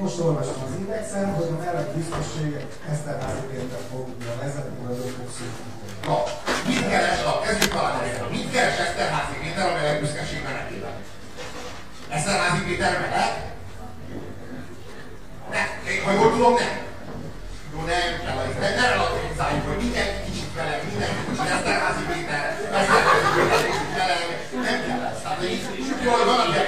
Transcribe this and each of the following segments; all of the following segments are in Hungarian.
Most olvasom az indexen, hogy a mellett biztosségek Eszterházi Péter fogja vezetni az ökölszűkünk. Na, mit keres a kezdjük valamelyikre? Mit keres Eszterházi Péter a mellett büszkeség menetében? Eszterházi Péter mehet? Ne, ha jól tudom, nem. Jó, nem, ne, ne relativizáljuk, hogy mindenki kicsit vele, mindenki kicsit Eszterházi Péter, Eszterházi Péter kicsit vele, nem kell ezt. Tehát, hogy jól van, hogy a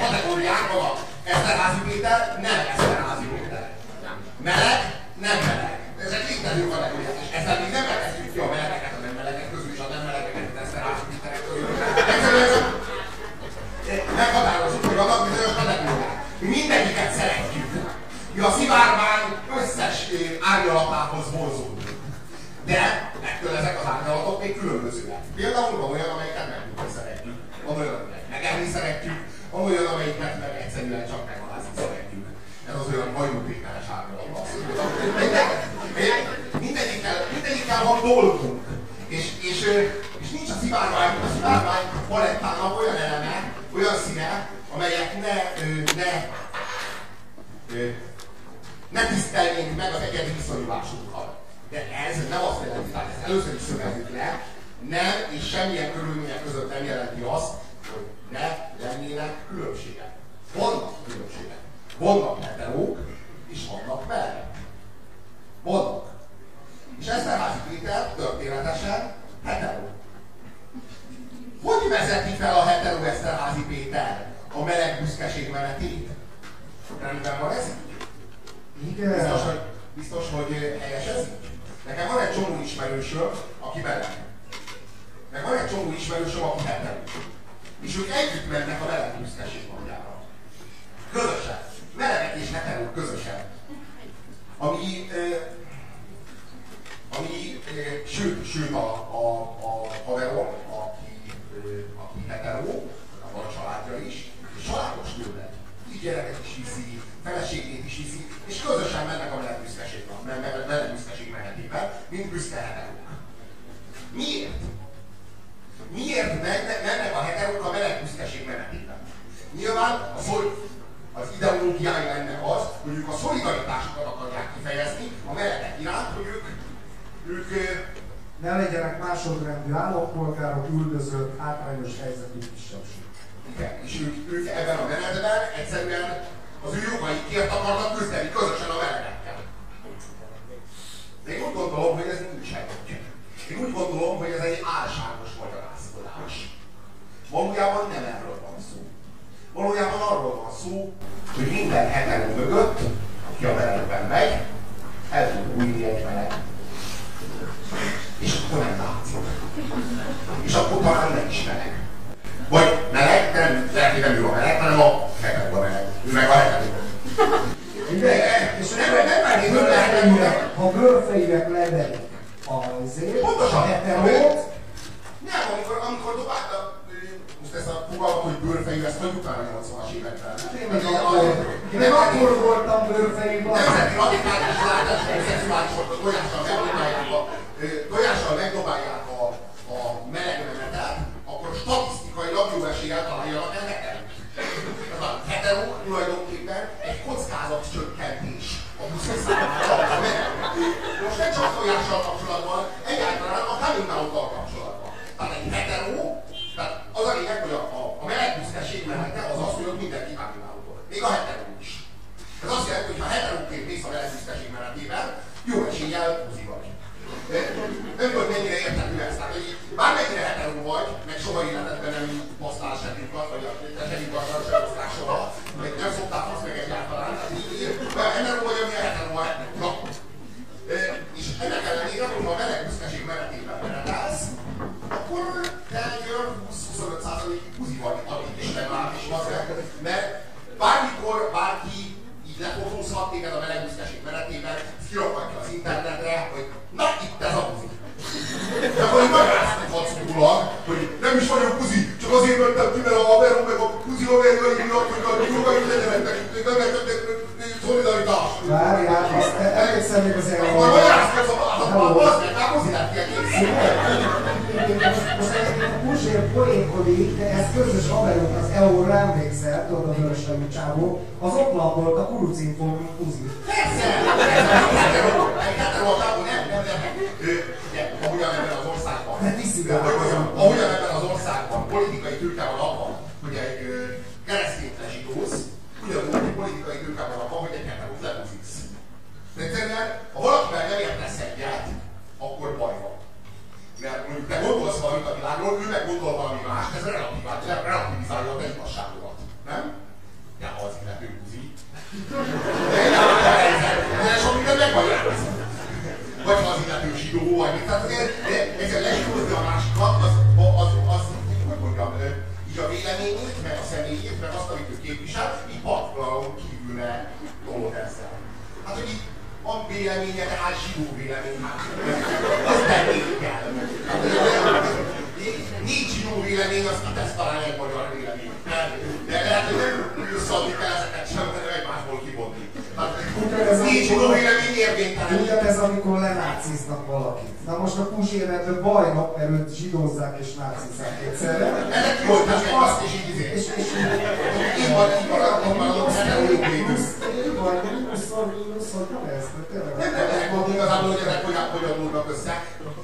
meleg, nem meleg. Ezek mindenütt van előnyek, és ezzel még nem elkezdjük ki a melegeket, a nem melegek közül, és a nem melegeket teszve rá, mindenek közül. Egyszerűen meghatározott, hogy vannak bizonyos melegek. Mindegyiket szeretjük. Mi a szivárvány 嘅書書啊あ啊！understand sem igaz, hogy a tényleg igaz, az soha, meg nem szokták azt meg a mínusz, hogy nem ezt, de tényleg. Nem, nem, nem, nem, nem, nem, nem, nem, nem, nem, nem,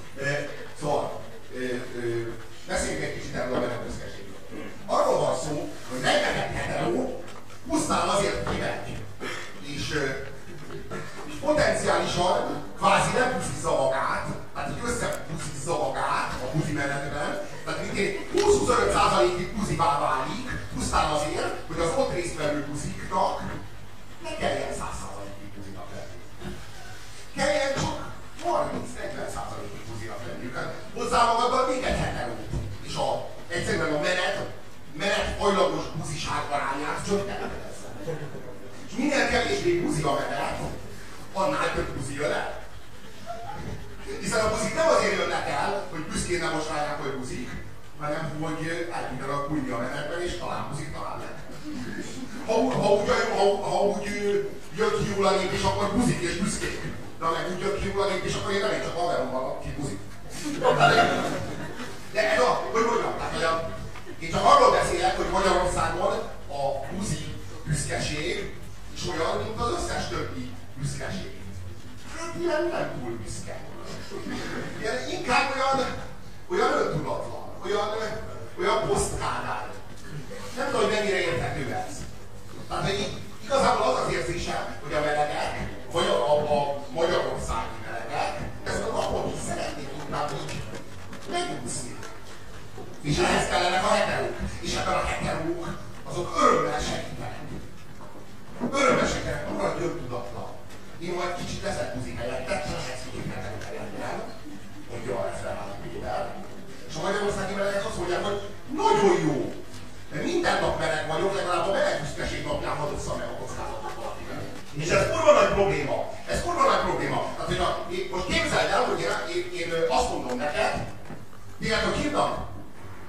Diáknak hívnak?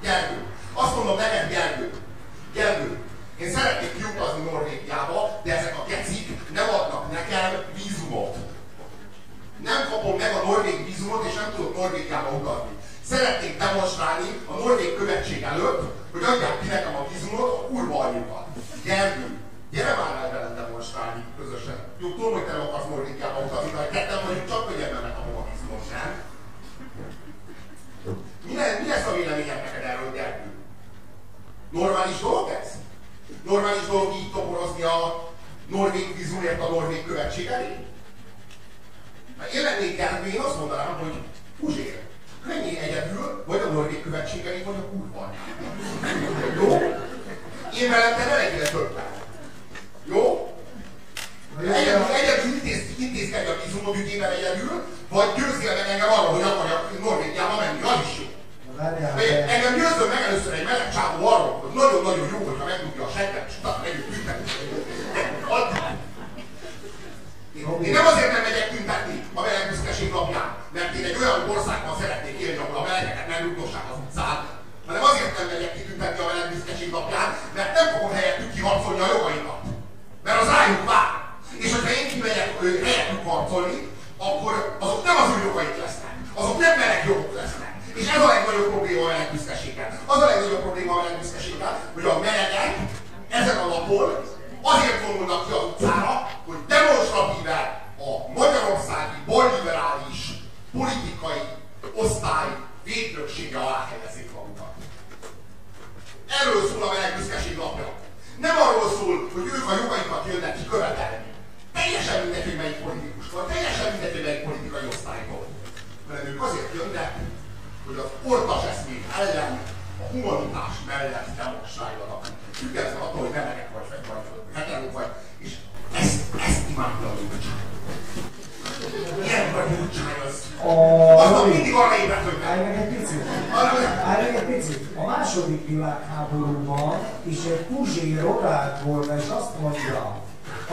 Gergő. Azt mondom neked, Gergő. Gergő, én szeretnék kiutazni Norvégiába, de ezek a gecik nem adnak nekem vízumot. Nem kapom meg a norvég vízumot, és nem tudok Norvégiába utazni. Szeretnék demonstrálni a norvég követség előtt, hogy adják ki nekem a vízumot a kurva anyjukat. Gergő, gyere már el velem demonstrálni közösen. Jó, tudom, hogy te akarsz Normális dolog ez? Normális dolog így toborozni a norvég vízumért a norvég követség elé? Ha én lennék Gergő, azt mondanám, hogy Puzsér, menjél egyedül, vagy a norvég követség elé, vagy a kurva. Jó? Én velem te ne legyél többen. Jó? Egyedül, egyedül intéz, intézkedj a vízumod ügyében egyedül, vagy győzzél meg engem arra, hogy akarjak Norvégiába menni, az is Várjál. Engem győzzön meg először egy meleg csávó arról, hogy nagyon-nagyon jó, hogyha megdugja a segget, és utána megyünk tüntetni. Én nem azért nem megyek tüntetni a meleg büszkeség napján, mert én egy olyan országban szeretnék élni, ahol a melegeket nem jutossák az utcán, hanem azért nem megyek ki tüntetni a meleg napján, mert nem fogom helyettük kiharcolni a jogaimat. Mert az rájuk vár. És hogyha én kimegyek helyettük harcolni, akkor azok nem az ő jogaik lesznek. Azok nem meleg jogok lesznek és ez a legnagyobb probléma a melegbuszkeséggel. Az a legnagyobb probléma a melegbuszkeséggel, hogy a melegek ezen a napon azért vonulnak ki a utcára, hogy demonstratíve a magyarországi balliberális politikai osztály védnöksége alá helyezik magukat. Erről szól a melegbuszkeség napja. Nem arról szól, hogy ők a jogaikat jönnek ki követelni. Teljesen mindegy, hogy melyik politikus van, teljesen mindegy, hogy melyik politikai osztályból. mert ők azért jönnek, hogy az ortas eszmék ellen a humanitás mellett demonstráljanak. Függetlenül attól, hogy melegek vagy, vagy, vagy heterók vagy. És ezt, ezt imádja a gyurcsány. Ilyen vagy gyurcsány az. Aztán mindig arra ébredt, hogy Állj meg egy picit. Állj meg egy picit. A második világháborúban is egy Puzsé rodált volna, és azt mondja,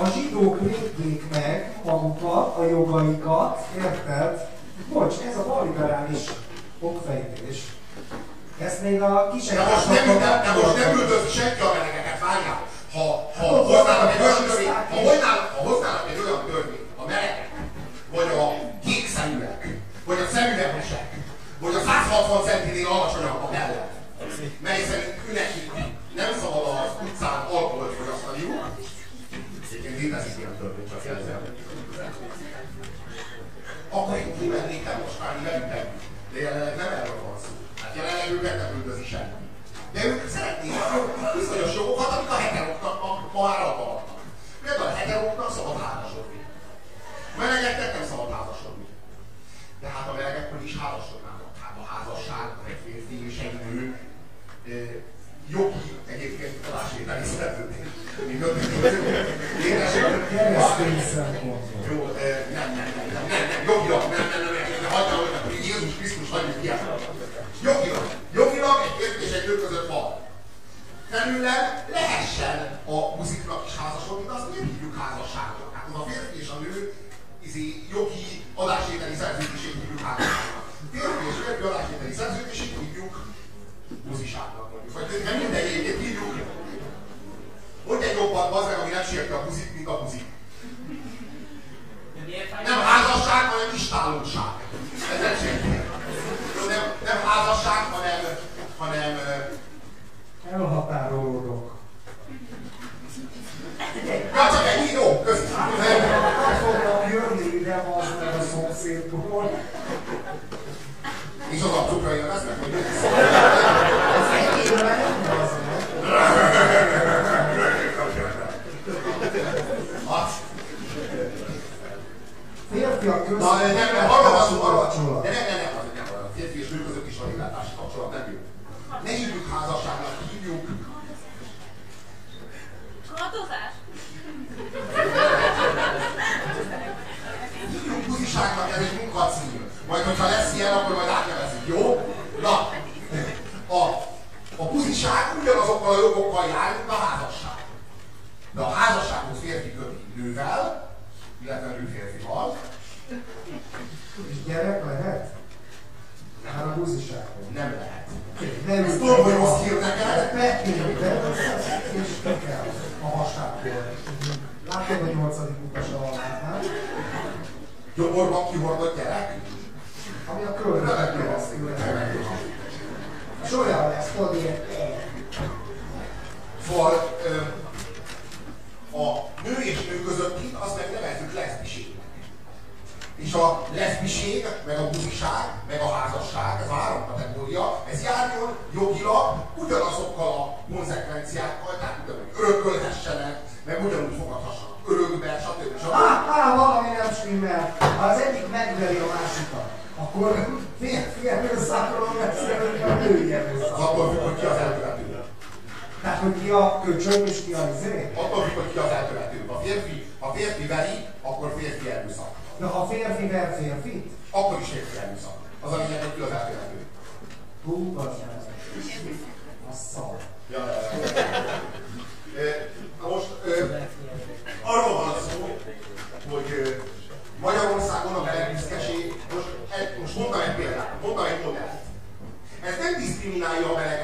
a zsidók védjék meg magukat, a jogaikat, érted? Bocs, ez a balliberális okfejtés. Ezt még a kisek... De most nem, nem, de most nem üldöz senki a melegeket, várjál. Ha, ha hoznának egy olyan törvényt, ha hoznának, ha hoznának egy olyan törvényt, a melegek, vagy a kék szeműek, vagy a szemüvegesek, vagy a 160 centinél alacsonyabbak ellen, mely szerint nekik nem szabad az utcán alkoholt fogyasztaniuk, egyébként létezik Keresztény szempontból. jó, eh, nem, nem, nem, nem, nem, nem, jogilag, nem, nem, nem, nem, hagyja, hogy hogy Jézus Krisztus hagyjuk ki Jogilag, jogilag egy férfi és egy nő között van. Felülem lehessen a muziknak is házasodni, de azt nem hívjuk házasságnak. Hát a férfi és a nő izé, jogi adásvételi szerződését hívjuk házasságnak. Férfi és férfi adásvételi szerződését hívjuk buziságnak mondjuk. Vagy nem minden egyébként Mondj egy jobban, az meg, ami nem sérti a buzit, mint a buzik. Nem házasság, hanem istálóság. Ez nem sérti. Nem, nem házasság, hanem, hanem Elhatárolódok. A szar. Ja, Na most arról van szó, hogy Magyarországon a melegbüszkeség, most, most mondtam egy példát, mondtam egy modellt. Ez nem diszkriminálja a melegeket,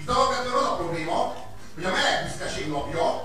Itt alapvetően az a probléma, hogy a meleg büszkeség napja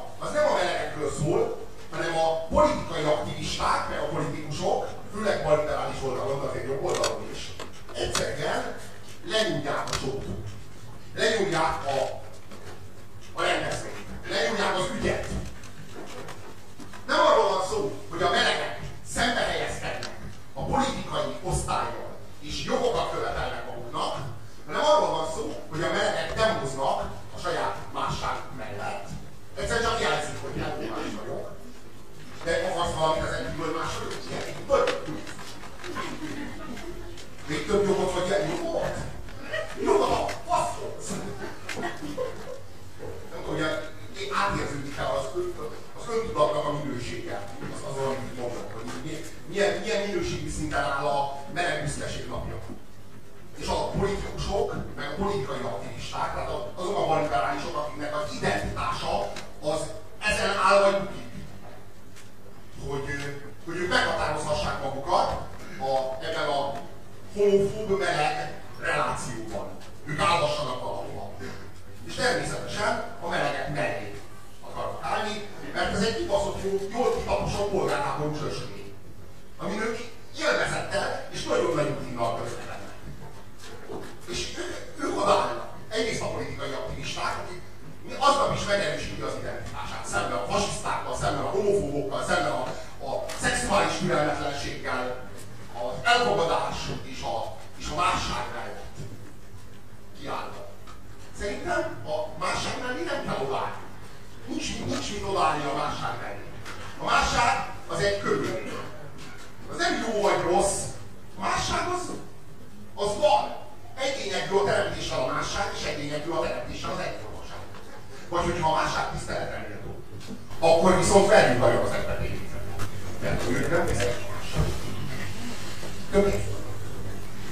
akkor viszont velünk vagyok az ember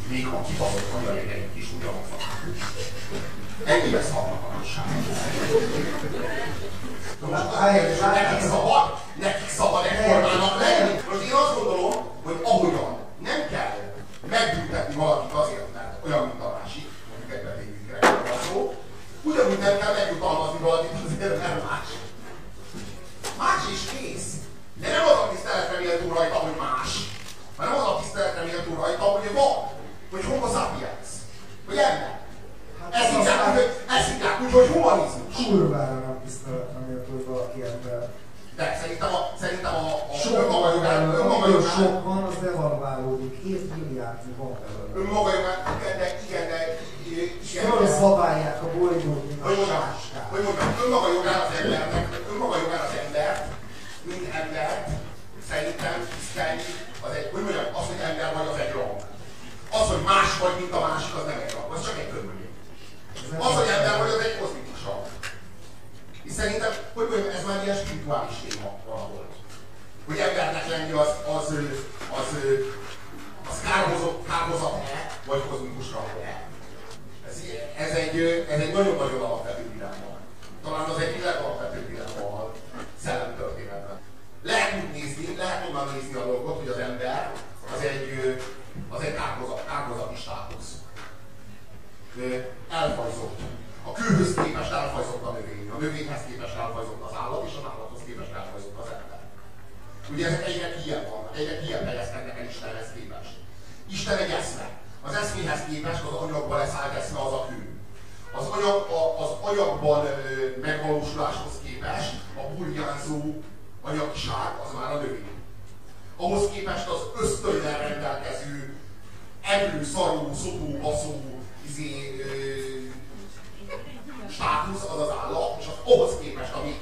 Még ha kibaszottan a jegyeink is ugyanaz. Ennyi lesz hallgatlanság. Nekik szabad, nekik szabad egyformának lenni. Most én azt gondolom, evő, szaró, szopó, baszó, izé, ö, státusz az az állat, és az ahhoz képest, ami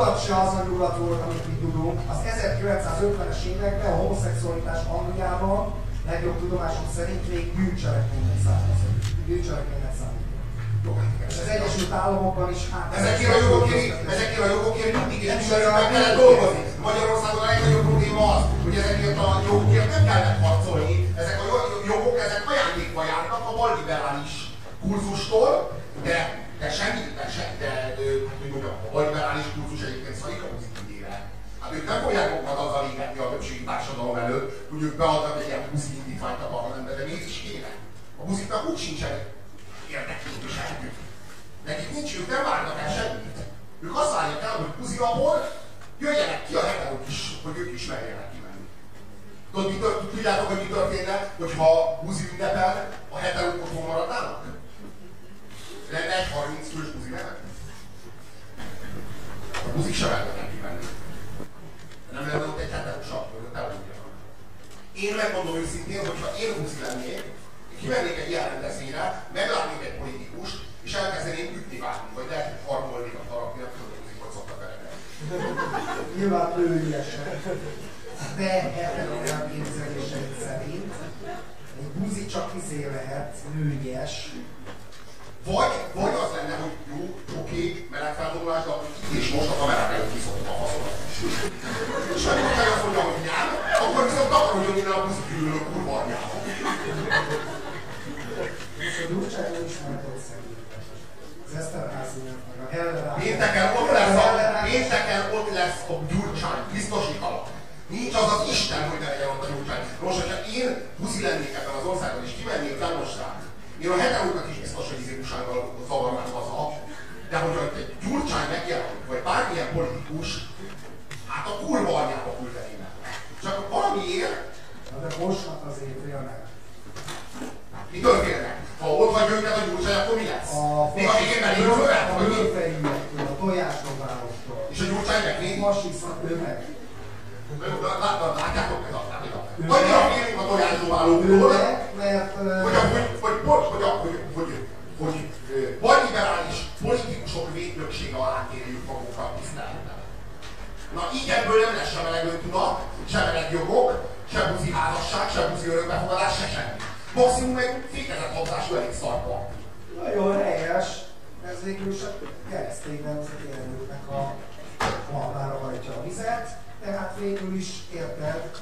nyugat se az a nyugat volt, amit mi tudunk. Az 1950-es években a homoszexualitás Angliában legjobb tudomásom szerint még bűncselekménynek származott. Bűncselekménynek számít. És az Egyesült Államokban is hát... Ezekért a jogokért, ezekért a jogokért mindig is meg kellett dolgozni. Magyarországon a legnagyobb probléma az, hogy ezekért a jogokért nem kellett harcolni. Ezek a jogok, ezek ajándékba járnak a balliberális kurzustól, de, de semmi, de, se, de, de, hogy mondjam, a balliberális kurzus egyébként szarik a. Hát ők nem fogják magukat azzal égetni a többségi társadalom előtt, hogy ők beadnak egy ilyen buzi indítványt a parlamentbe, de mégis kéne. A buziknak úgy sincsen érdekképviselők. Nekik nincs, ők nem várnak el semmit. Ők azt várják el, hogy buzi abból jöjjenek ki a heterok is, hogy ők is merjenek kimenni. Tudod, mi tört, tudjátok, hogy mi történne, hogyha buzi ünnepel, a heterok otthon maradnának? Lenne egy 30 fős buzi nevet? A buzik sem mernek kimenni. Nem lenne ott egy sav, hogy ott elmondjanak. Én megmondom őszintén, hogyha én buzi lennék, kimennék egy ilyen rendezvényre, meglátnék egy politikust, és elkezdeném ütni vágni, vagy lehet, hogy harmolnék a talapja, tudom, hogy szoktak vele. Nyilván lőjesen. De heteró elképzeléseit szerint egy buzi csak izé lehet, nőgyes. Vagy, vagy az lenne, hogy jó, oké, meleg felvonulás, de és most a kamerák előtt a faszolat. És amikor hogy nem, akkor viszont takarodjon innen a buzi gyűlölő kurva anyjába. Gyurcsány ismert Az Eszterházi meg a Heller Pénteken ott lesz a, pénteken ott lesz a Gyurcsány, biztosítalak. Nincs az az Isten, hogy ne legyen ott a Gyurcsány. Most, hogyha én buzi lennék ebben az országban, és kimennék demonstrálni, én a heterókat is biztos, hogy izékusággal zavarnám haza, de hogyha egy Gyurcsány megjelenik, vagy bármilyen politikus,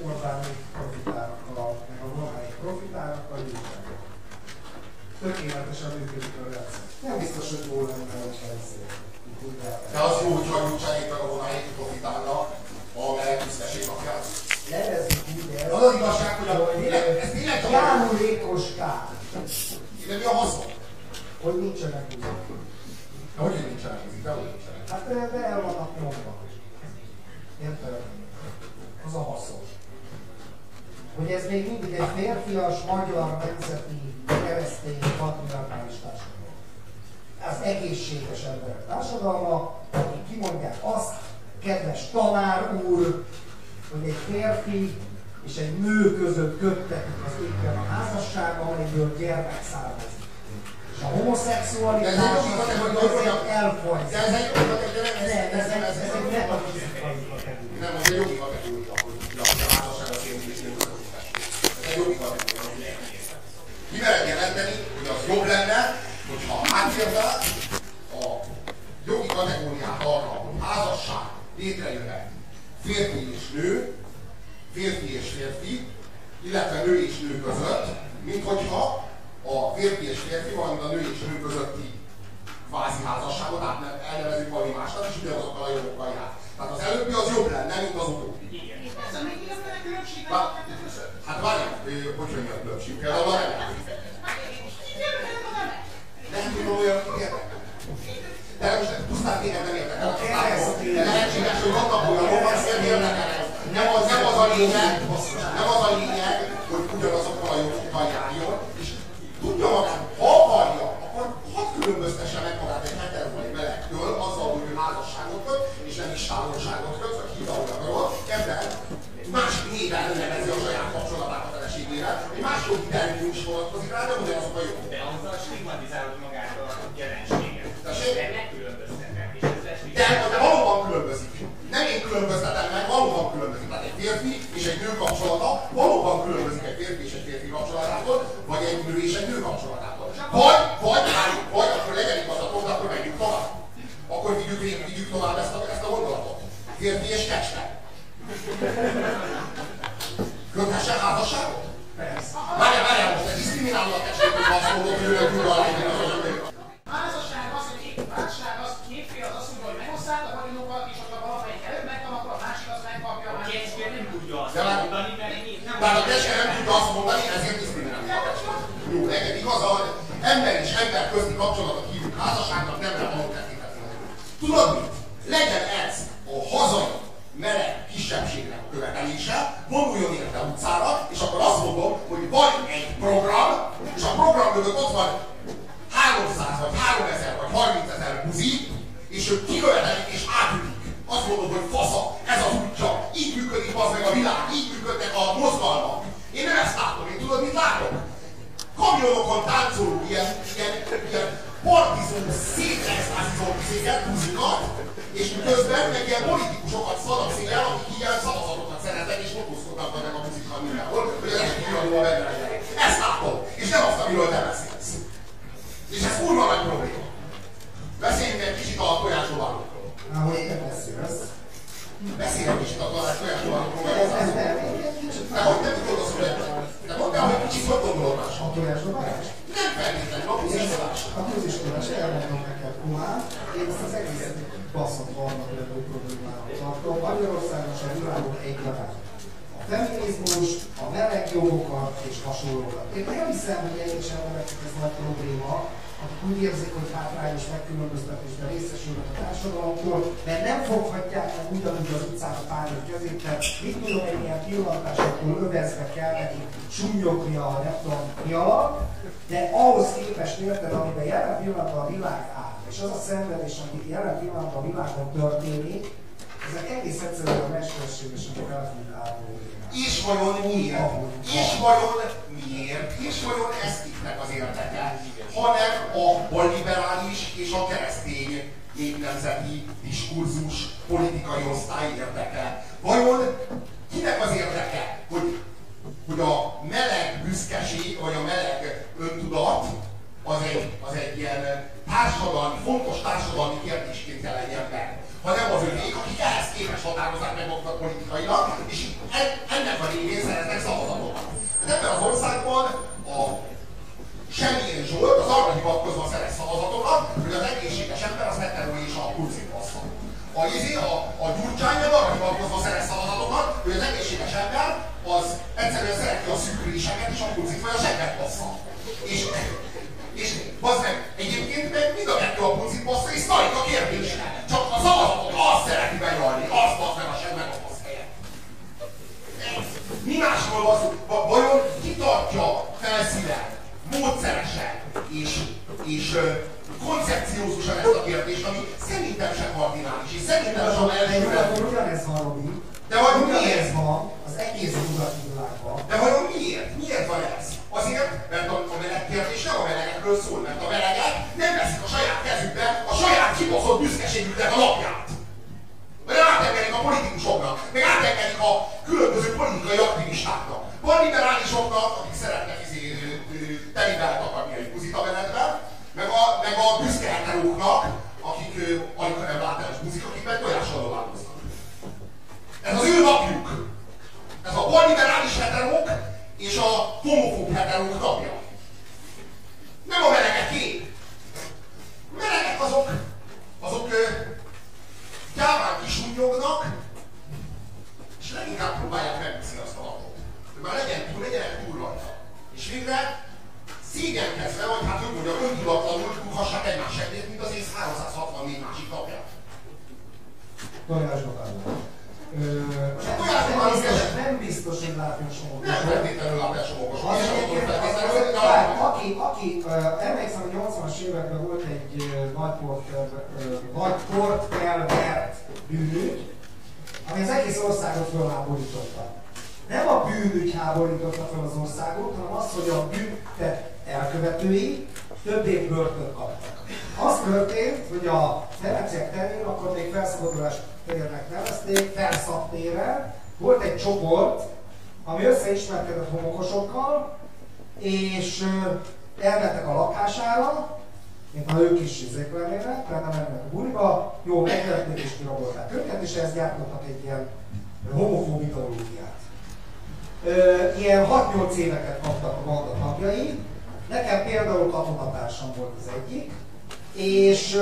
érted, Orbánék férfi, valamint a nő és nő közötti kvázi házasságot át elnevezünk valami másnak, és ugyanazokkal a jogokkal jár. Tehát az előbbi az jobb lenne, mint az utóbbi. Vá- Hát várjál, hogy hogy a különbség kell, arra nem. Nem tudom olyan. De most pusztán téged nem érdekel. A. De lehetséges, hogy vannak olyanok, akiket érdekel. Nem az, nem az a lényeg, nem az a lényeg, hogy ugyanazokkal a jogokkal járjon, és közben meg ilyen politikusokat szanak széjjel, akik A feminizmus, a meleg jogokat és hasonlókat. Én nem hiszem, hogy egyes embereknek ez nagy probléma, akik úgy érzik, hogy hátrányos megkülönböztetésben részesülnek a társadalomtól, mert nem foghatják meg ugyanúgy az utcán a párjuk kezét, mert mit tudom, egy ilyen pillantásoktól övezve kell nekik sunnyogni a nem tudom mi alatt, de ahhoz képest érted, amiben jelen pillanatban a világ áll, és az a szenvedés, amit jelen pillanatban a világon történik, ezek egész egyszerűen a mesterséges, amit el tud árulni. És vajon miért? És vajon miért? És vajon ez kiknek az érdeke? Hanem a balliberális és a keresztény népnemzeti diskurzus politikai osztály érdeke. Vajon kinek az érdeke, hogy, hogy a meleg büszkeség, vagy a meleg öntudat az egy, az egy ilyen társadalmi, fontos társadalmi kérdésként jelenjen meg hanem az övék, akik ehhez képest határozzák meg magukat politikailag, és en- ennek a révén szereznek szavazatokat. Hát ebben az országban a semmilyen Zsolt az arra hivatkozva szerez szavazatokat, hogy az egészséges ember az heteró és a kurcét bassza. A, izé, a, a Gyurcsány meg arra hivatkozva szerez szavazatokat, hogy az egészséges ember az egyszerűen szereti a szűküléseket és a kurcit vagy a segget bassza. És, és bazd meg, egyébként meg mind a kettő a pucit bassza, és szalik a kérdésre. Csak a szavazatot azt szereti benyalni, azt basz meg a segget a basz helyet. Mi másról? Va- Vajon ki tartja felszínen, módszeresen és, és koncepciózusan ezt a kérdést, ami szerintem sem kardinális, és szerintem sem nyugaton ugyanez van, Robi. De Ugyanez miért? van az egész nyugati kibaszott büszkeségüknek a lapját. Vagy átengedik a politikusoknak, meg átengedik a különböző politikai aktivistáknak. Van liberálisoknak, akik szeretnek izé, telivel takarni egy buzit a menetben, meg a, meg a büszke heteróknak, akik alig nem látásos buzik, akik meg tojással dolgoznak. Ez az ő napjuk. Ez a balliberális heterók és a homofób heterók napja. Kisúnyognak, és leginkább próbálják megviszni azt a lapot. Hogy már legyen túl, legyenek túl rajta. És végre szégyenkezve, vagy hát úgy mondjam, öntudatlanul rúghassák egymás segét, mint az ész 364 másik. Ö, tojásdobálás nem biztos-. Nem hogy. Nem feltétlenül a attól az- feltétlenül, hogy várj, a- aki, aki uh, emlékszem, hogy 80-as években volt egy nagy portervert bűnügy, ami az egész országot fölháborította. Nem a bűnügy háborította fel az országot, hanem az, hogy a bűntet elkövetői több év börtönt kaptak. Az történt, hogy a Ferenciek terén, akkor még felszabadulás térnek nevezték, felszabtére, volt egy csoport, ami összeismerkedett homokosokkal, és elmentek a lakására, mint ha ők is izék lennének, nem mennek a buliba, jó, megverették és kirabolták őket, és ezt gyártottak egy ilyen homofób ideológiát. Ilyen 6-8 éveket kaptak a banda tagjai, nekem például katonatársam volt az egyik, és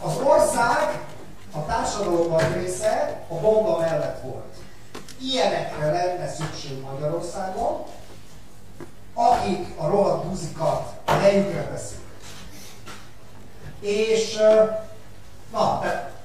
az ország, a társadalom része a bomba mellett volt. Ilyenekre lenne szükség Magyarországon, akik a rohadt buzikat helyükre teszik. És na,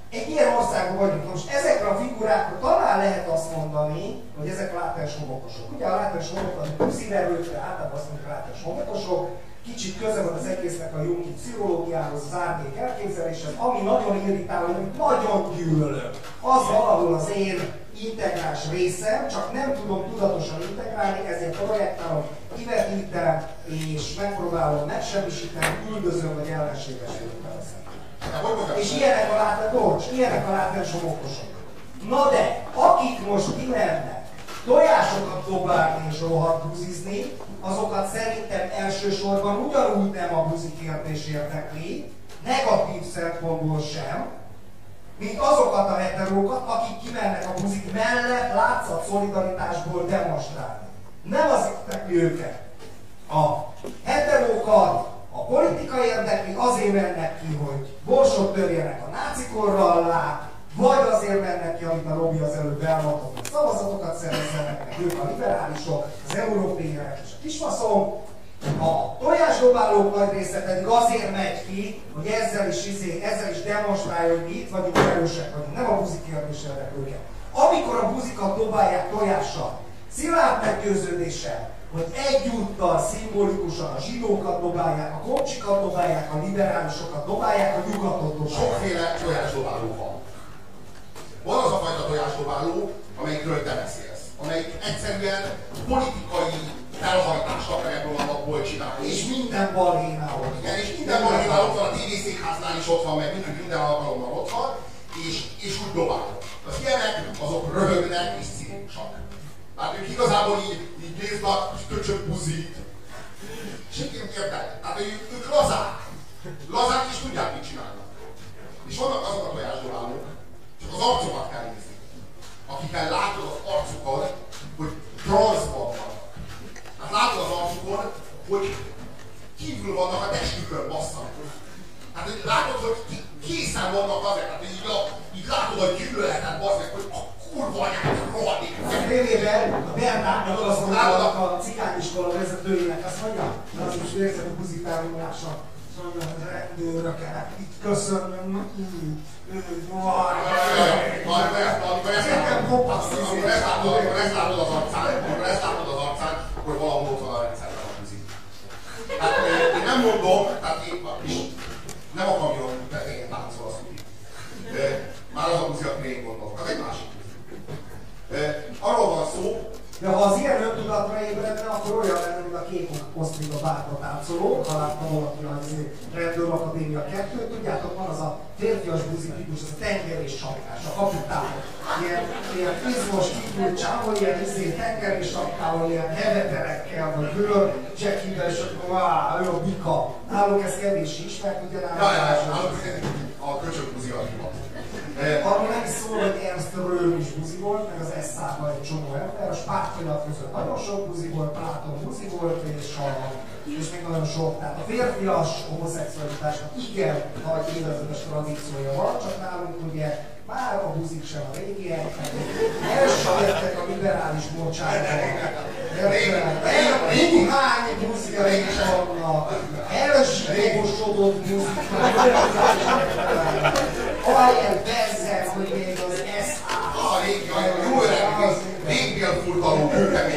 egy ilyen országban vagyunk. Most ezekre a figurákra talán lehet azt mondani, hogy ezek látás homokosok. Ugye a látás homokosok, szíverőkre általában azt mondjuk látás homokosok, kicsit köze van az egésznek a jungi pszichológiához, az árnyék elképzeléshez, ami nagyon irritál, hogy nagyon gyűlölök. Az valahol az én integrás részem, csak nem tudom tudatosan integrálni, ezért projektálom, kivetítem, és megpróbálom megsemmisíteni, üldözöm vagy ellenségesítem És ilyenek a látás, ilyenek a látás okosok. Na de, akik most kimennek tojásokat dobálni és rohadt buzizni, azokat szerintem elsősorban ugyanúgy nem a buzi kérdés érdekli, negatív szempontból sem, mint azokat a heterókat, akik kimennek a buzik mellett látszat szolidaritásból demonstrálni. Nem az érdekli őket. A heterókat a politika érdekli, azért mennek ki, hogy borsot törjenek a nácikorra alá, vagy azért mennek ki, amit a Robi az előbb elmondott, hogy szavazatokat szerezzenek, meg ők a liberálisok, az európaiak és a kisfaszom, a tojásdobálók nagy része pedig azért megy ki, hogy ezzel is, izé, ezzel is demonstrálja, hogy mi itt vagyunk, erősek vagyunk, nem a buzik kérdés őket. Amikor a buzikat dobálják tojással, szilárd meggyőződéssel, hogy egyúttal szimbolikusan a zsidókat dobálják, a komcsikat dobálják, a liberálisokat dobálják, a nyugatot dobálják. Sokféle tojásdobáló van. Van az a fajta tojásdobáló, amelyikről te beszélsz, amelyik egyszerűen politikai felhajtást akar ebből a napból csinálni. És minden balhénál Igen, és minden balhénál ott van, a TV székháznál is ott van, meg mindig minden alkalommal ott van, és, és úgy dobálnak. Az ilyenek, azok röhögnek és cinikusak. Hát ők igazából így, így néznek, köcsög buzít. Senki nem érdekel. Tehát ők, ők lazák. Lazák is tudják, mit csinálnak. És vannak azok a tojásdobálók, csak az arcokat kell nézni. Akikkel látod az arcukat, hogy transzban van Hát látod az arcukon, hogy kívül vannak a testükön, basszanak. Hát hogy látod, hogy készen vannak azért, hát így, így látod a gyűlöletet, basszak, hogy a kurva anyát rohadék. A tévében a Bernátnak azt mondta a cikániskola vezetőjének, azt mondja, az is érzed a buzitálódása. Hogy a rendőröket itt köszönöm. Amikor ezt látod az arcán, amikor ezt látod az arcán, akkor valahol ott van a a. Hát nem mondom, tehát én is nem a kamion, de én táncol az. Már az a akire én gondolok, az egy másik. Arról van szó, de ha az ilyen öntudatra ébredne, akkor olyan lenne, mint a két osztrik a bárba táncoló, ha láttam valaki az Rendőr Akadémia 2, tudjátok, van az a férfias buzi típus, az a tengerés sapkás, a kapitán. Ilyen, ilyen izmos kívül csávol, ilyen izé, tengerés sapkával, ilyen heveterekkel, vagy hülő jackivel, és akkor á, ő a bika. Nálunk ez kevés is, mert ugye nálunk... Ja, ja, ja, a köcsök buzi a Arról nem is szól, hogy Ernst Röhm is buzi volt, meg az Esszában egy csomó ember, a spártfilat között nagyon sok buzi volt, Pláton buzi volt, és, a, és még nagyon sok. Tehát a férfias homoszexualitásnak igen nagy évezredes tradíciója van, csak nálunk ugye már a buzik sem a régiek, elsőjöttek a liberális bocsánat. Hány buzjaink vannak, elsőjogosodott buzik, ahelyett bezzeg, hogy még az SH. A régi, a jó öreg, régbél furtaló, kőkemény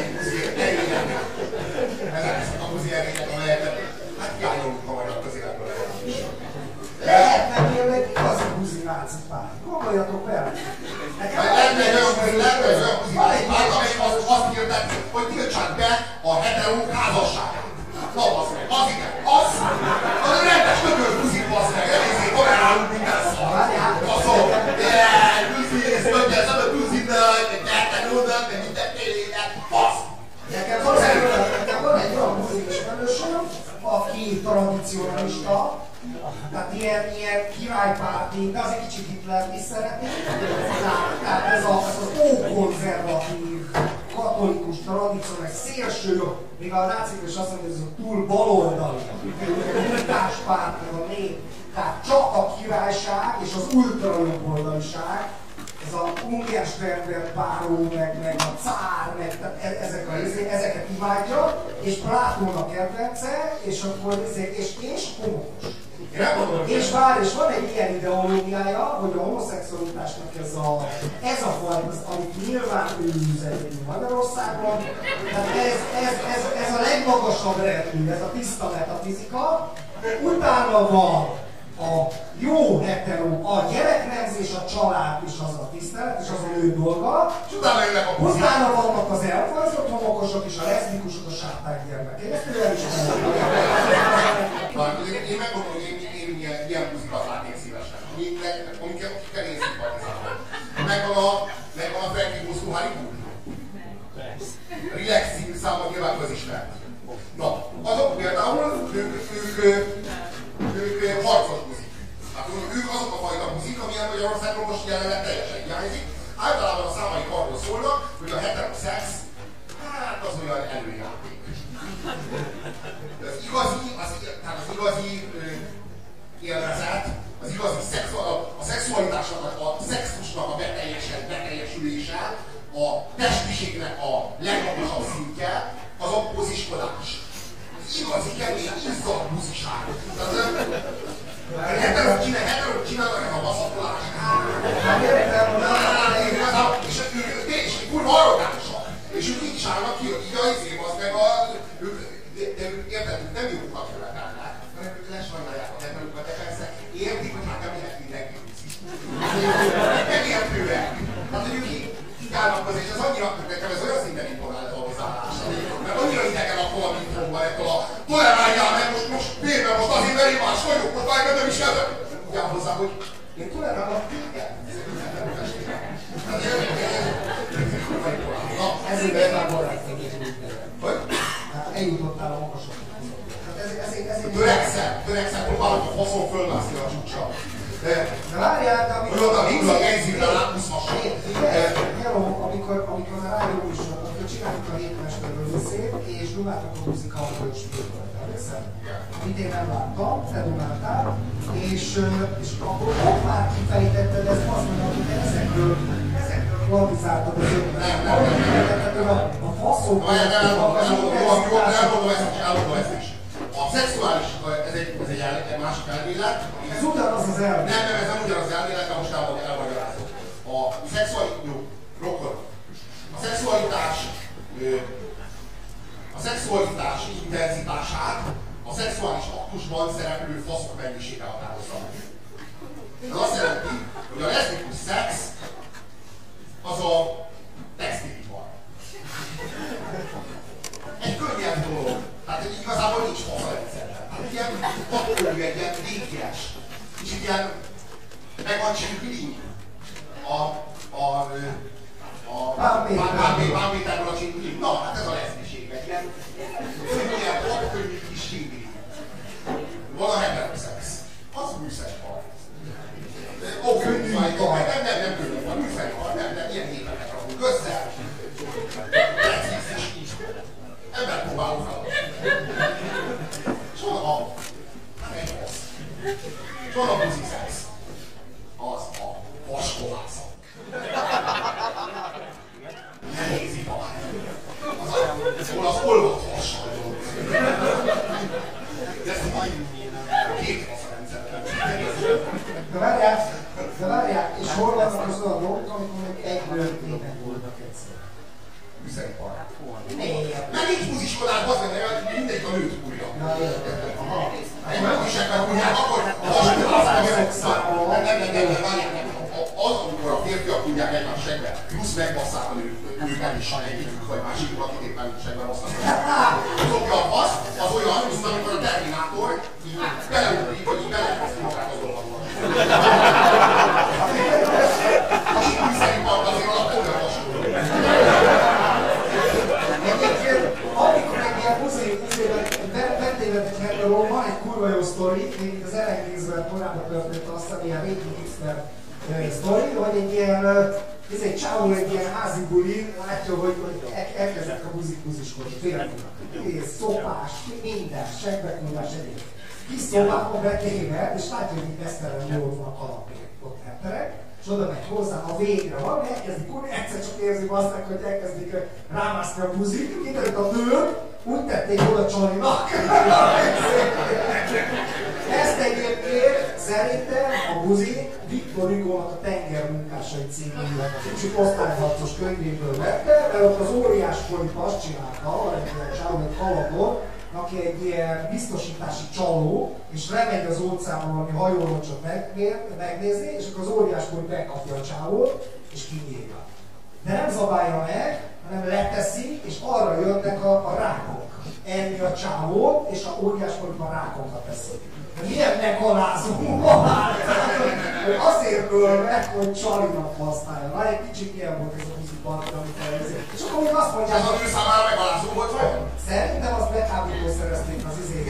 báró, meg, meg a cár, meg tehát e, ezek a, izé, ezeket imádja, és Platón a kedvence, és akkor izé, és, és homokos. És vár és van egy ilyen ideológiája, hogy a homoszexualitásnak ez a, ez a fajta, amit nyilván ő üzeti Magyarországon, tehát ez, ez, ez, ez a legmagasabb rendű, ez a tiszta metafizika, utána van allá szexualitásnak idén elvárta, felülelte, és, és akkor meg a csinkling. A, a, a Pálmétából a csinkling. Na, hát ez a leszniség, egy ilyen, ilyen papkönnyű kis csinkling. Van a heteroszex. Az műszer fal. Ó, könnyű fal. Nem, nem, nem könnyű fal. Műszer fal. Nem, nem, ilyen népeket rakunk össze. Ebben próbálunk fel. És van a... Hát egy osz. És van a buzis. Én meg is akarom, hogy akkor az, amikor a férfiak tudják egymást segbe, plusz megbasszál a nőt, ők nem is a egyikük, vagy másikuk, akit éppen segbe bassznak. Az, az olyan, mint amikor a terminál a buzik buziskodni, félrekulnak. Szopás, minden, segbekmondás, egyéb. Kis szobában betéve, és látja, hogy esztelen jól van a kalapért, ott emberek, és oda megy hozzá, a végre van, elkezdik kurni, egyszer csak érzik azt, hogy elkezdik rámászni a buzik, kiderült a nő, úgy tették oda Csalinak. Ezt egyébként szerintem a buzi Viktor a Tengermunkásai című kicsit osztályharcos könyvéből vette, mert ott az óriás polip azt csinálta, egy ilyen kalapot, aki egy ilyen biztosítási csaló, és lemegy az óceánon valami hajórocsot megnézni, és akkor az óriás polip megkapja a csávót, és kinyírja. De nem zabálja meg, hanem leteszi, és arra jönnek a, a rákok. Enni a csávót, és a óriás a rákokat teszi. Milyen megalázó azért öl meg, hogy Csalinak használja. Na, egy kicsit ilyen volt ez a buzipark, amit elvezik. És akkor még azt mondják, hogy... Ez a számára megalázó volt vagy? Szerintem az bekábító szerezték az izét.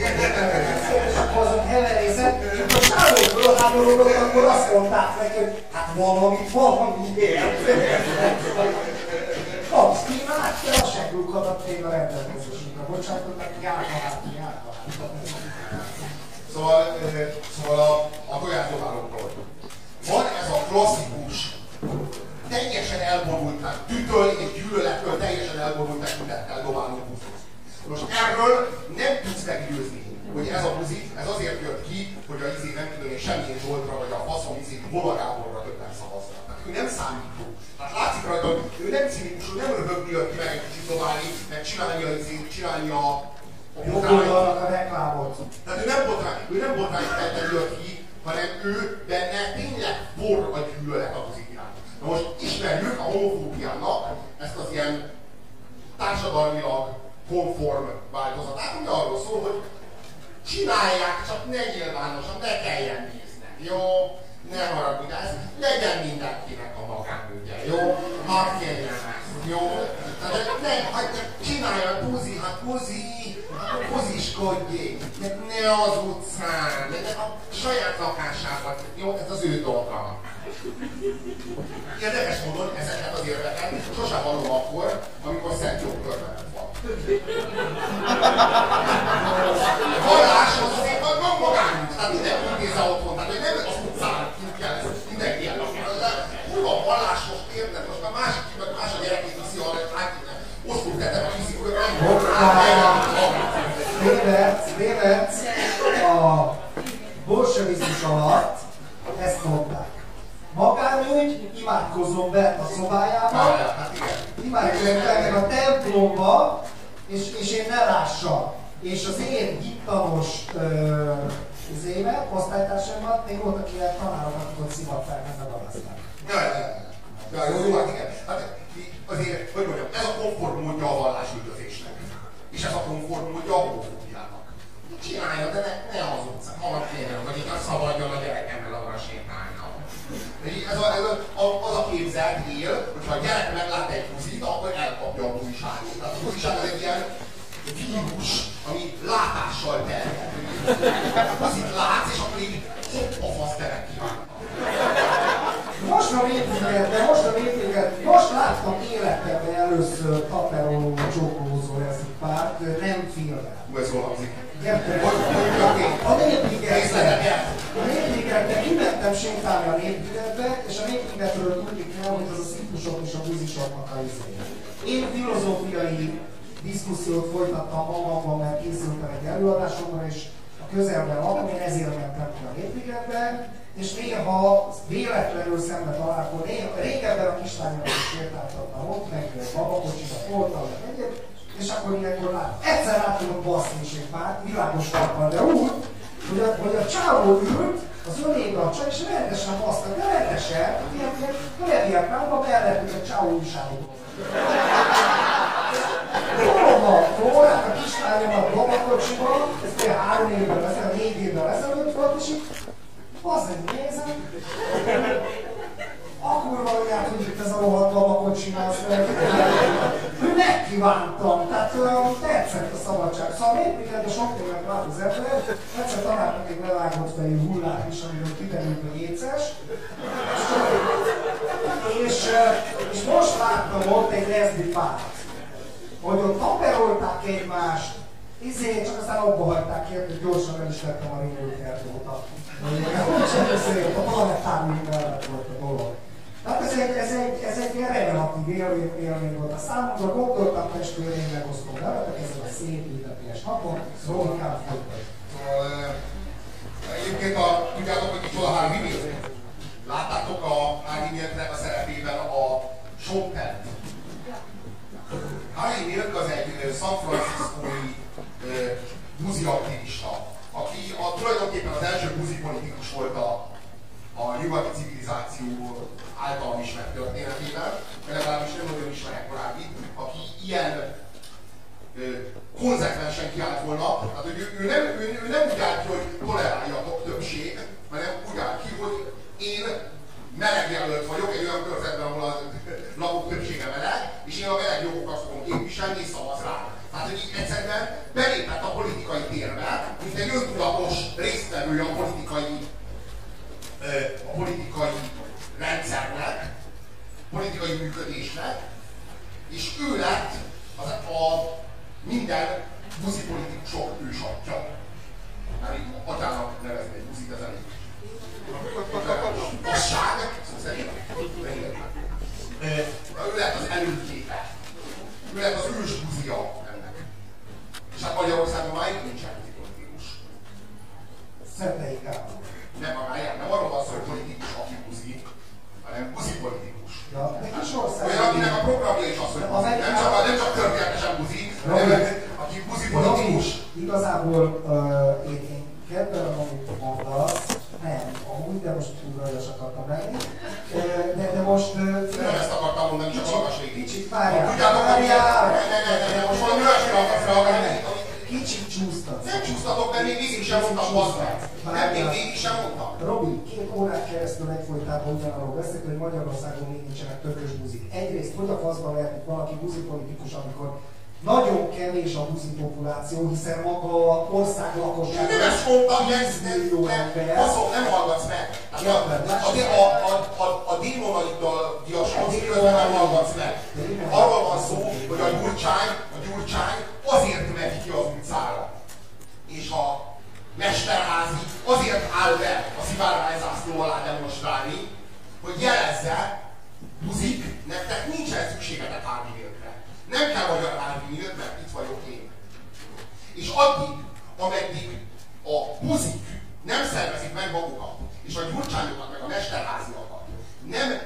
És akkor azok heverészet, és akkor Csálók fölháborodott, akkor azt mondták neki, hogy hát valamit valamiért. Kapsz ki, hát te a seglukadat még a rendelkezésünkre. Bocsánatot, járva hát, járva hát. Szóval, szóval a, a tojásdobálókról. Van ez a klasszikus, teljesen elborult, tehát tütöl és gyűlölettől teljesen elborult tekintettel dobáló buzi. Most erről nem tudsz meggyőzni, hogy ez a buzi, ez azért jött ki, hogy a izé nem tudom én semmilyen Zsoltra, vagy a faszom izé Bola Gáborra többen szavaznak. Tehát ő nem számító. Tehát látszik rajta, hogy ő nem cinikus, ő nem röhögni jött ki meg egy kicsit dobálni, meg csinálni a, izé, csinálni a Jogoldalnak a reklámot. Tehát ő nem botrány, ő nem botrány jött ki, hanem ő benne tényleg bor a gyűlölet a iránt. Na most ismerjük a homofóbiának ezt az ilyen társadalmilag konform változatát, ami arról szól, hogy csinálják, csak ne nyilvánosan, ne kelljen néznek, jó? Ne haragudj, ez legyen mindenkinek a magánügye, jó? Hadd kérjen ezt, jó? Tehát ne, hát csinálja, puzi, hát puzi, hoziskodjék, ne az utcán, ne a saját lakásában. Jó, ez az ő dolga. Érdekes módon ezeket az érveket sosem hallom akkor, amikor szent jogkörbelet van. Még voltak ilyen tanárokat, tudott szivat felmenni a ja, ja. Folytattam magamban, mert készültem egy előadásomra, és a közelben lakom, én ezért mentem ki a népvigetbe, és néha véletlenül szembe találkozom, régebben a kislányomat is sétáltattam ott, meg babakocsiba voltam, meg egyéb, és akkor ilyenkor lát, egyszer rá tudok baszni is egy pár, világos farkal, de úgy, hogy a, hogy a csávó ült, az ölébe a csaj, és rendesen basztak, de rendesen, ilyen, ilyen, olyan ilyen párba mellett, a csávó újságok. Hova, hát a kislányomat babakocsiba, ez ugye három évvel ezelőtt, négy évvel ezelőtt volt, és így az egy nézem, akkor valójában, hogy itt ez a rohadt babakot csinálsz meg, megkívántam, tehát uh, tetszett a szabadság. Szóval még mikor a sok évet lát az ember, egyszer találtak egy levágott fejű hullát is, amiről kiderült, hogy éces. És, uh, és most láttam ott egy leszbi párt, hogy ott aperolták egymást, izé, csak aztán abba hagyták ki, hogy gyorsan el is lettem a Ringo Kertóta. Beszélt, a planetárium mellett volt a dolog. Tehát ez egy, ez egy, ez egy ilyen relatív élmény, élmény volt. A számomra gondoltam testvérén megosztom veletek ezen a szép ünnepélyes napon, Rónikán folytatjuk. Szóval, egyébként a, tudjátok, hogy kicsoda Harvey? Láttátok a Harvey Milknek a szerepében a Sean Harvey Milk az egy San Francisco-i buzi aktivista, aki a, tulajdonképpen az első buzi politikus volt a, a nyugati civilizáció által ismert történetében, vagy legalábbis nem nagyon ismerek korábbi, aki ilyen ö, konzekvensen kiállt volna, hát hogy ő, ő, nem, ő, ő nem úgy állt hogy toleráljatok többség, hanem úgy állt ki, hogy én meleg jelölt vagyok egy olyan körzetben, ahol a lakók többsége meleg, és én a meleg jogokat fogom képviselni, és szavaz rá. Tehát, hogy így egyszerűen belépett a politikai térbe, mint egy öntudatos résztvevője a politikai, a politikai rendszernek, politikai működésnek, és ő lett az, a minden buzi politikusok ősatja. Már így atyának nevezni egy buzit, ez elég. Szerint. Ő lett az előképe. Ő lett az ős buzia ennek. És hát Magyarországon már nincsen politikus. Szentei Károly. Nem, nem, nem arról van szó, hogy politikus, aki buzi, hanem buzi politikus. De kis ország. Olyan, akinek a programja is az, hogy buzi. Nem csak, nem csak történetesen buzi, hanem aki buzi politikus. Igazából uh, várjál. Ne, ne, ne, ne, most valami olyasmire akarsz reagálni, Kicsit csúsztat. nem csúsztatok, mert még végig sem mondtam, bazd meg. Nem, még végig sem mondtam. Robi, két órát keresztül egyfolytában ugyanarról beszélt, hogy Magyarországon még nincsenek tökös buzik. Egyrészt, hogy a faszban lehet itt valaki buzi politikus, amikor nagyon kevés a buzi populáció, hiszen maga a ország lakosság Nem ezt mondtam, nem, 10 nem, nem, ember. baszom, nem hallgatsz meg. Hát Ja, a, mert a, a, a, a, a démonaiddal diaskodsz, közben nem hallgatsz meg. Arról gyurcsány, a gyurcsány azért megy ki az utcára. És a mesterházi azért áll be a szivárványzászló alá demonstrálni, hogy jelezze, buzik, nektek nincsen szükségetek Harvey-Milkre. Nem kell magyar Harvey-Milk, mert itt vagyok én. És addig, ameddig a buzik nem szervezik meg magukat, és a gyurcsányokat, meg a mesterháziakat nem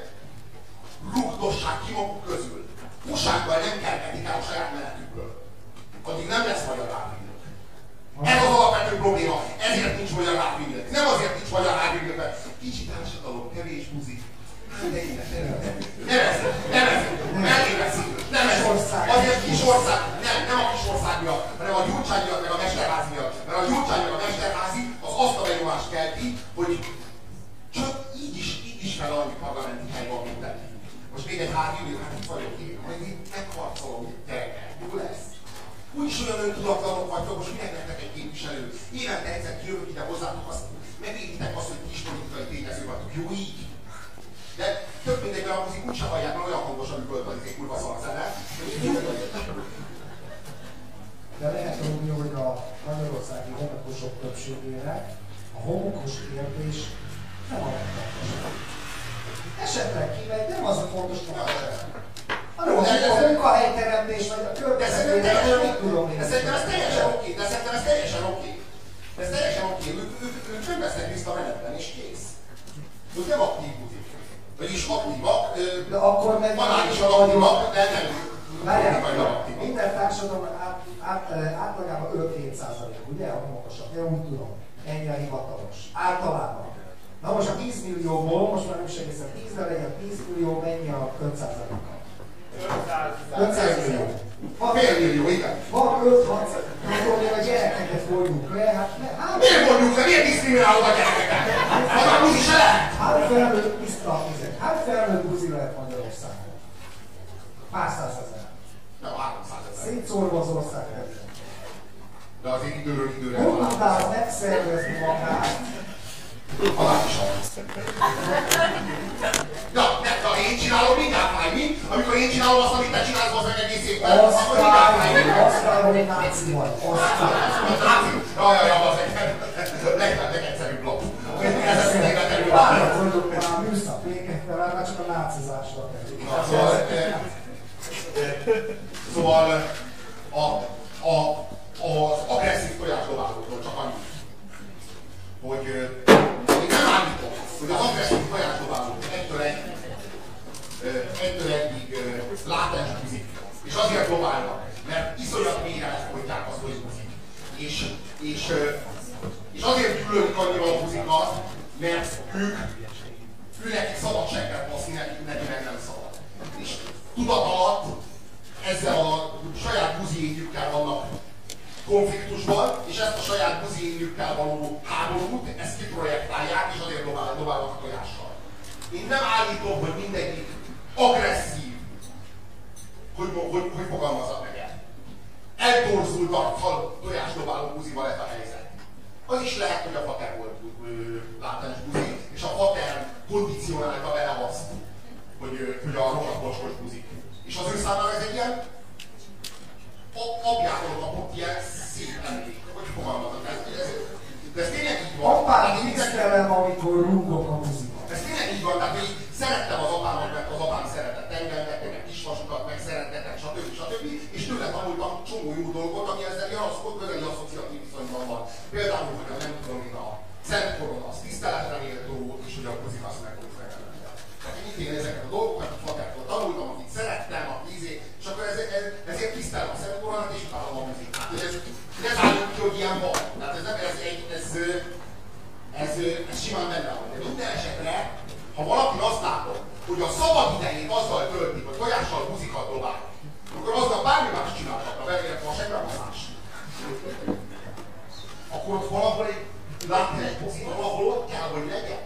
rugdossák ki maguk közül, úsággal nem kergetik el a saját menetükből, addig nem lesz magyar Harvey-Milk. Ez az alapvető probléma. Ezért nincs magyar átvinők. Nem azért nincs magyar átvinők, mert kicsi társadalom, kevés muzik. De innen, nem ez, nem ez, mellé veszik, nem ez. Azért kis ország, nem, nem a kis ország miatt, hanem a gyurcsány miatt, meg a mesterházi miatt. Mert a gyurcsány meg a mesterházi az azt a benyomást kelti, hogy csak így is, így is fel annyi parlamenti hely van, eddig. Most még egy hát Olyan öntudatlanok vagytok, most minek nektek egy képviselő? Évente egyszer kijövök ide hozzátok, azt megélitek azt, hogy kis politikai tényező vagytok. Jó így? De tök mindegy, mert a muzik úgyse hallják, mert olyan hangos, amikor az egy kurva szar zene. De lehet tudni, hogy a magyarországi homokosok többségére a homokos kérdés nem a legfontosabb. Esetleg kimegy, nem az a fontos, hogy hanem a munkahelyteremtés, vagy a De környezetvédelem, szerintem mit tudom én. szerintem ez teljesen oké, de szerintem ez teljesen oké. Ez teljesen oké, ők, ők, ők nem vesznek részt a menetben, és kész. Ők nem aktív butik. Vagyis aktívak, De akkor meg... banálisan aktívak, de nem Várjál, minden társadalom át, át, átlagában 5-7 százalék, ugye? A homokosak, én úgy tudom. Ennyi a hivatalos. Általában. Na most a 10 millióból, most már nem is egészen 10, de legyen 10 millió, mennyi a 5 százaléka? 500 millió. Van, Fél millió, igen. van 5 6 akkor még a gyerekeket folyjuk le, hát, ne, hát, Miért mondjuk le? Miért diszkriminálod a gyerekeket? Az a buzi se lehet? hát felnőtt, tiszta vizet, hát felnőtt buzi lehet Magyarországon. Pár százezer. Nem, 300 ezer. Szétszorva az ország területén. De azért időről időre Hogy találkozunk. tudnál megszervezni magát, Alá is van. Ja, ne, ha én csinálom, mindjárt fáj, mi? Amikor én csinálom azt, amit te csinálsz, az egész évben, akkor mindjárt fáj, mi? aztán, hogy náci vagy, aztán. Ja, ja, ja, az egy leg, legegyszerűbb blokk. Ez az kerül. Várok, mondok már műszak végekkel, már csak a nácizásra kerül. Na, Szóval, eh, szóval a, a, az agresszív tojásdobálókról csak annyi, hogy eh, én nem állítom, hogy az agresszív tojásdobálók egytől egyig, egytől egyig látens buzik, és azért dobálnak, mert iszonyat mélyre elfolytják azt, hogy buzik. És, és, és azért gyűlölik annyira a buzikat, mert ők ő neki szabad segget baszni, neki, neki meg nem szabad. És tudat alatt ezzel a saját buziéjükkel vannak konfliktusban, és ezt a saját buziéjükkel való háborút, ezt kiprojektálják, és azért dobál, dobálnak a tojással. Én nem állítom, hogy mindegyik agresszív, hogy, hogy, hogy fogalmazzak meg el. Eltorzult a tojásdobáló buzival ez a helyzet. Az is lehet, hogy a fater volt ö, látens buzi, és a fater kondicionálta vele azt, hogy, hogy a rohadt mocskos buzik. És az ő számára ez egy ilyen apjától kapott ilyen szép emlék. Hogy fogalmazom? Ez, ez, de ez tényleg így van. Mindenki- tisztelem, amikor rúgok a buziba. ez tényleg így van, tehát én szerettem az apámat, mert az apám szeretett engem, nekem meg kisvasukat, meg szeretetek, stb. stb. És tőle tanultam csomó jó dolgot, ami ezzel ilyen az- közeli asszociatív viszonyban van. Például, hogy a nem tudom én a Szent Korona, az tiszteletre méltó, és hogy a kozik azt meg. Tehát én, ezeket a dolgokat a fatertól tanultam, akit szerettem, a izé, és akkor ez, ez, ezért tisztelem a Szent Koronát, és utálom a muzikát. Hogy ez, ne zárjuk ki, hogy ilyen van. Tehát ez nem, ez, egy, ez, ez, ez simán benne van. De minden esetre, ha valaki azt látom, hogy a szabad idejét azzal tölti, hogy tojással buzikat dobál, akkor azzal bármi más csinálhatna, beleértve a segramaszást. Akkor ott valahol egy látni egy buzi, valahol ott kell, hogy legyen.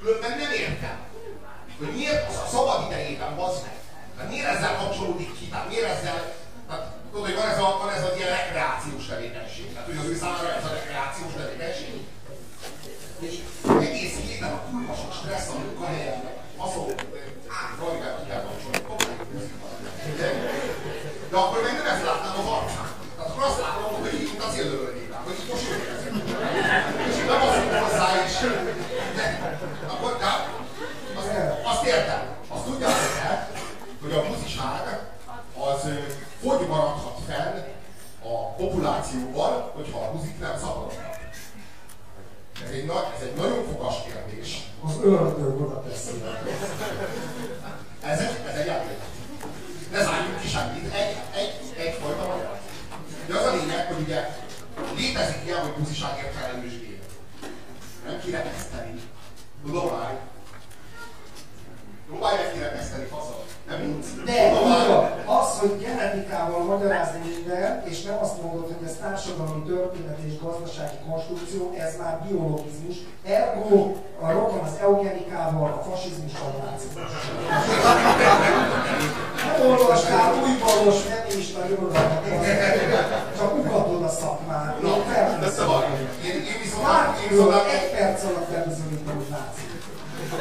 Különben nem értem, hogy miért az a szabad idejében bazd meg. Tehát miért ezzel kapcsolódik ki? Tehát miért ezzel, tehát tudod, hogy van ez a, van ez a ilyen rekreációs tevékenység. Tehát hogy az ő számára ez a rekreációs tevékenység. És egész héten a kurva sok stressz a munkahelyen, faszom, át, valamikor kell kapcsolni, de akkor meg ördög oda teszi. Ez egy, ez egy játék. Ne zárjuk ki semmit, egy, egy, egyfajta magyar. De az a lényeg, hogy ugye létezik ilyen, hogy buziságért felelős gép. Nem kirekeszteni. Már. Próbálj meg kirekeszteni, faszal. Nem nincs. De tudod, az, hogy genetikával magyarázni minden, és nem azt mondod, hogy ez társadalmi történet és gazdasági konstrukció, ez már biologizmus. Thank you.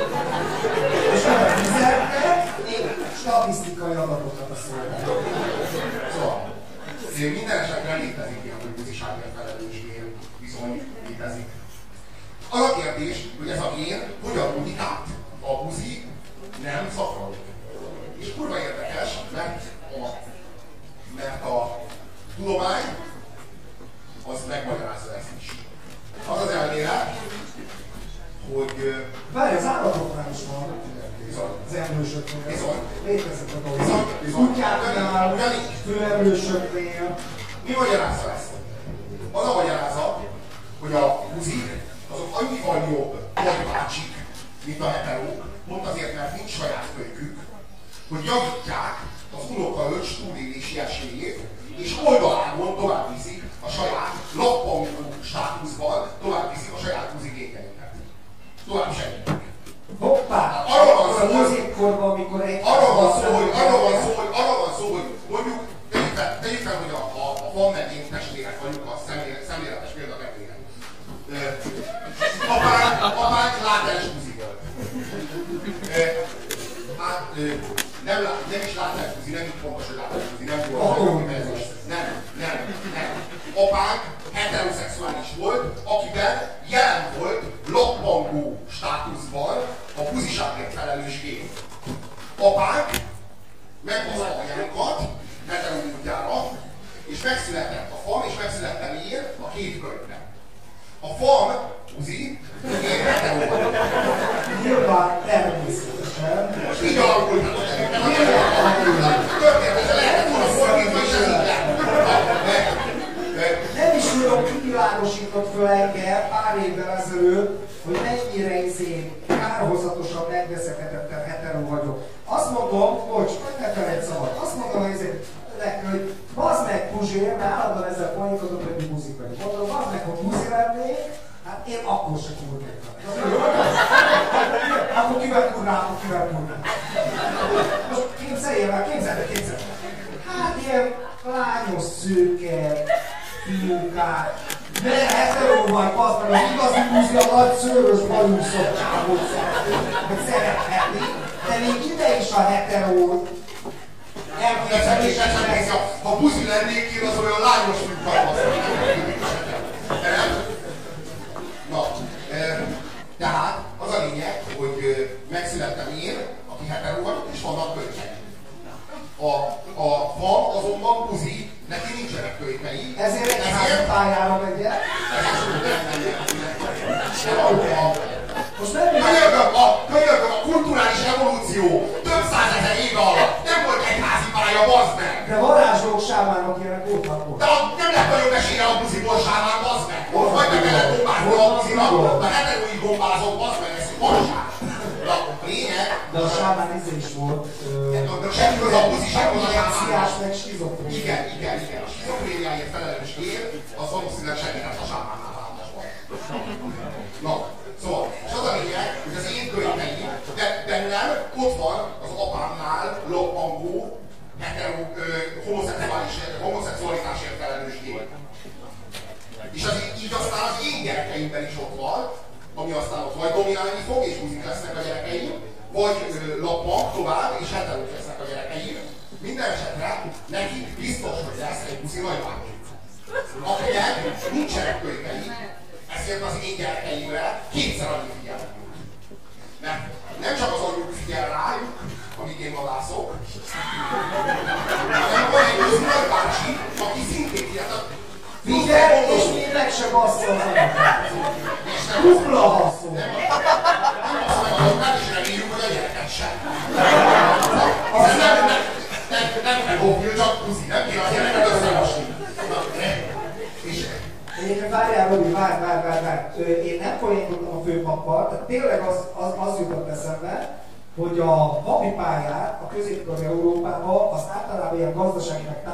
apánk heteroszexuális volt, akiben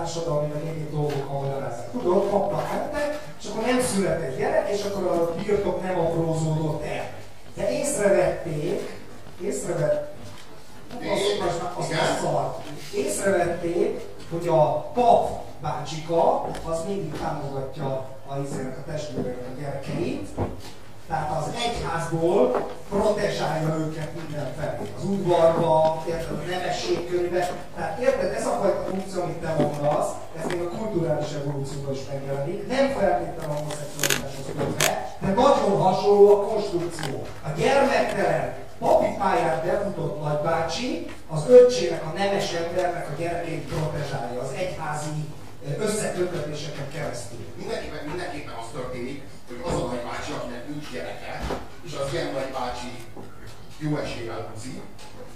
társadalmi, meg egyéb dolgok hajlanászak. Tudod, kapnak hette, és akkor nem született gyerek, és akkor a birtok nem aprózódott el. magát a gyermekdal bezárja az egyházi eh, összeköttetéseken keresztül. Mindenképpen, mindenképpen az történik, hogy az a nagybácsi, akinek nincs gyereke, és az ilyen nagybácsi jó eséllyel buzi,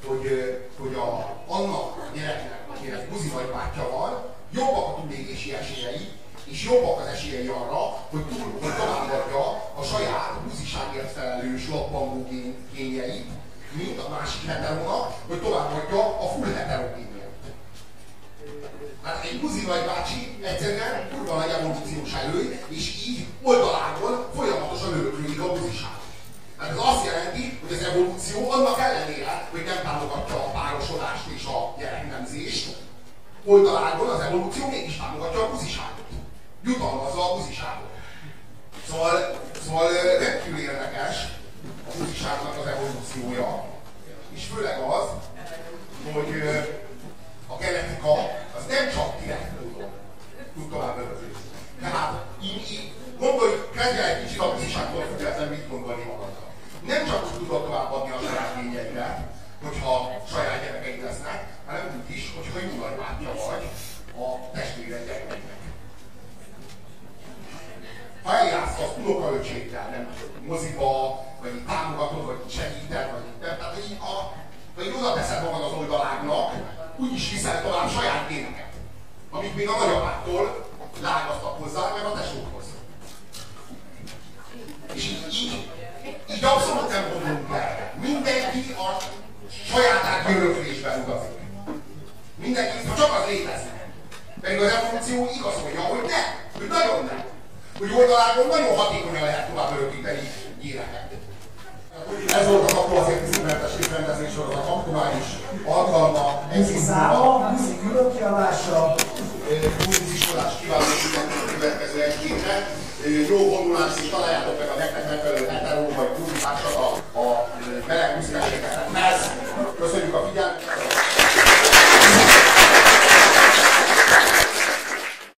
hogy, eh, hogy a, annak a gyereknek, akinek buzi nagybátyja van, jobbak a túlélési esélyei, és jobbak az esélyei arra, hogy túl hogy továbbadja a saját buziságért felelős lappangó kényeit, mint a másik heterónak, hogy tovább nagybácsi egyszerűen kurva nagy evolúciós előny, és így oldaláról folyamatosan öröklődik a buziság. Tehát ez azt jelenti, hogy az evolúció annak ellenére, hogy nem támogatja a párosodást és a gyereknemzést, oldaláról az evolúció mégis támogatja a buziságot. Jutalmazza a buziságot. Szóval, szóval